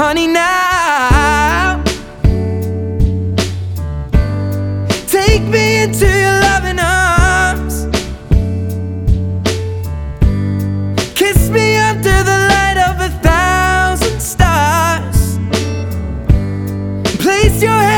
honey, now take me into your loving arms. Kiss me under the light of a thousand stars. Place your head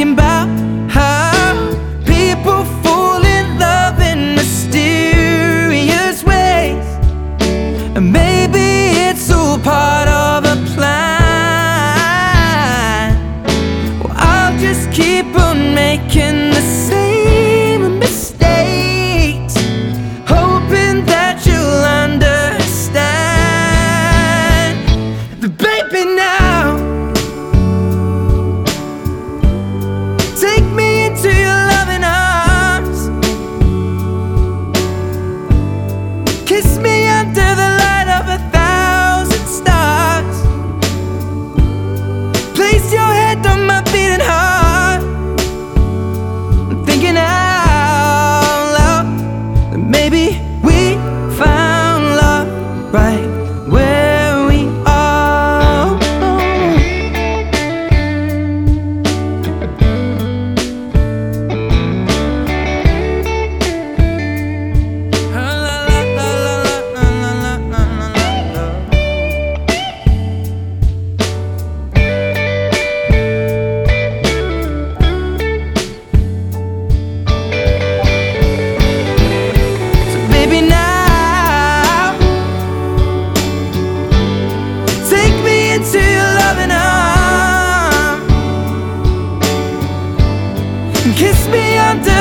I'm thinking about how people fall in love in mysterious ways. And maybe it's all part of a plan. Well, I'll just keep on making the same mistakes, hoping that you'll understand. But baby, now. Kiss me under